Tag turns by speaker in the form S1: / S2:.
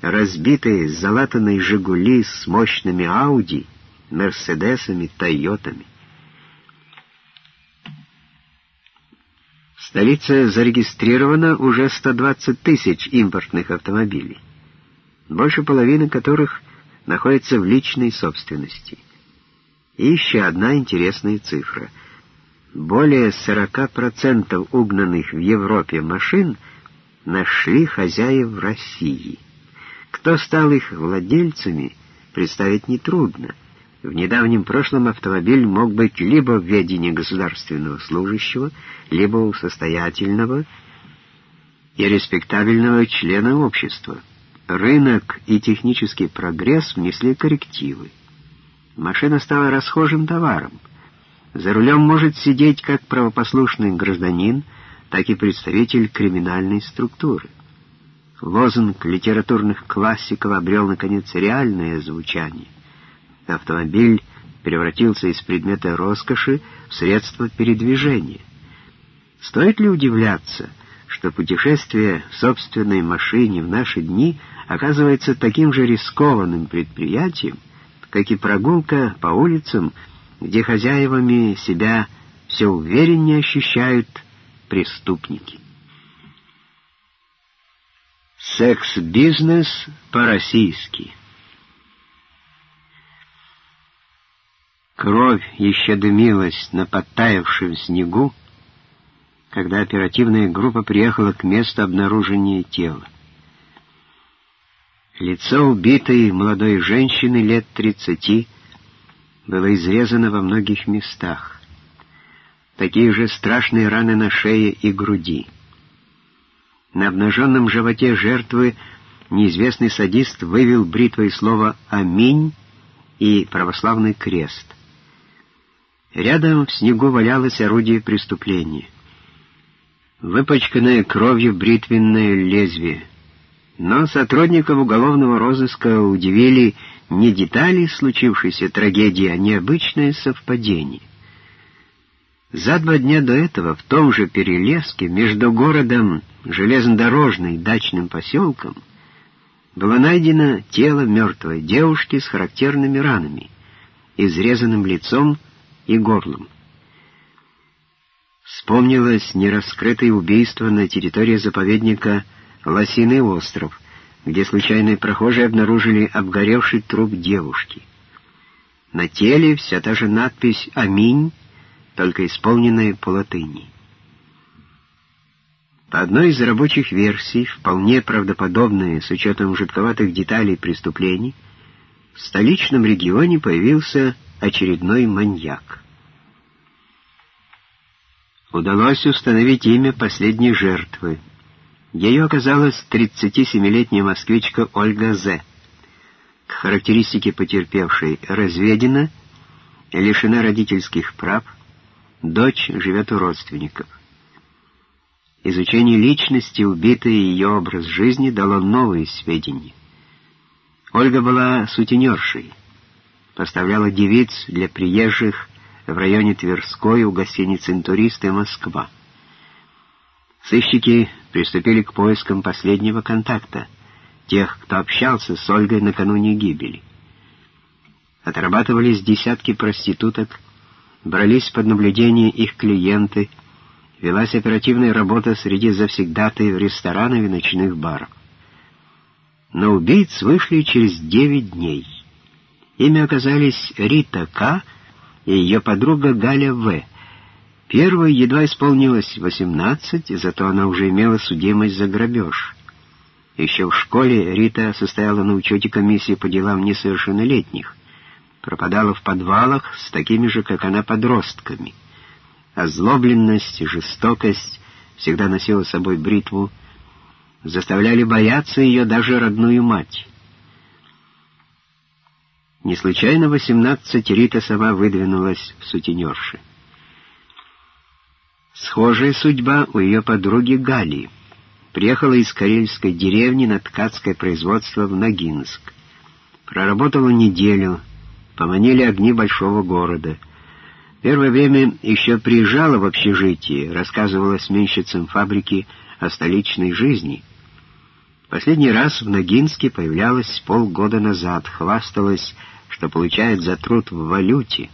S1: разбитые залатанные «Жигули» с мощными «Ауди», «Мерседесами», «Тойотами». В столице зарегистрировано уже 120 тысяч импортных автомобилей, больше половины которых находится в личной собственности. И еще одна интересная цифра. Более 40% угнанных в Европе машин нашли хозяев в России. Кто стал их владельцами, представить нетрудно. В недавнем прошлом автомобиль мог быть либо в ведении государственного служащего, либо у состоятельного и респектабельного члена общества. Рынок и технический прогресс внесли коррективы. Машина стала расхожим товаром. За рулем может сидеть как правопослушный гражданин, так и представитель криминальной структуры. Лозунг литературных классиков обрел, наконец, реальное звучание. Автомобиль превратился из предмета роскоши в средство передвижения. Стоит ли удивляться, что путешествие в собственной машине в наши дни оказывается таким же рискованным предприятием, как и прогулка по улицам, где хозяевами себя все увереннее ощущают преступники. Секс-бизнес по-российски Кровь еще дымилась на подтаявшем снегу, когда оперативная группа приехала к месту обнаружения тела. Лицо убитой молодой женщины лет тридцати было изрезано во многих местах. Такие же страшные раны на шее и груди. На обнаженном животе жертвы неизвестный садист вывел бритвой слово «Аминь» и православный крест. Рядом в снегу валялось орудие преступления. Выпачканное кровью бритвенное лезвие. Но сотрудников уголовного розыска удивили не детали случившейся трагедии, а необычное совпадение. За два дня до этого в том же Перелеске между городом железнодорожной дачным поселком было найдено тело мертвой девушки с характерными ранами, изрезанным лицом и горлом. Вспомнилось нераскрытое убийство на территории заповедника Лосиный остров, где случайные прохожие обнаружили обгоревший труп девушки. На теле вся та же надпись «Аминь», только исполненная по латыни. По одной из рабочих версий, вполне правдоподобная с учетом жутковатых деталей преступлений, в столичном регионе появился очередной маньяк. Удалось установить имя последней жертвы. Ее оказалась 37-летняя москвичка Ольга З. К характеристике потерпевшей разведена, лишена родительских прав, дочь живет у родственников. Изучение личности убитой и ее образ жизни дало новые сведения. Ольга была сутенершей, поставляла девиц для приезжих в районе Тверской у гостиницы «Интуристы» Москва. Сыщики приступили к поискам последнего контакта, тех, кто общался с Ольгой накануне гибели. Отрабатывались десятки проституток, брались под наблюдение их клиенты, велась оперативная работа среди завсегдатаев ресторанов и ночных баров. Но убийц вышли через девять дней. Ими оказались Рита К. и ее подруга Галя В. Первой едва исполнилось 18, зато она уже имела судимость за грабеж. Еще в школе Рита состояла на учете комиссии по делам несовершеннолетних, пропадала в подвалах с такими же, как она, подростками. Озлобленность жестокость всегда носила с собой бритву, заставляли бояться ее даже родную мать. Не случайно 18 Рита сама выдвинулась в сутенерши. Схожая судьба у ее подруги Гали. Приехала из карельской деревни на ткацкое производство в Ногинск. Проработала неделю, поманили огни большого города. Первое время еще приезжала в общежитие, рассказывала сменщицам фабрики о столичной жизни. Последний раз в Ногинске появлялась полгода назад, хвасталась, что получает за труд в валюте.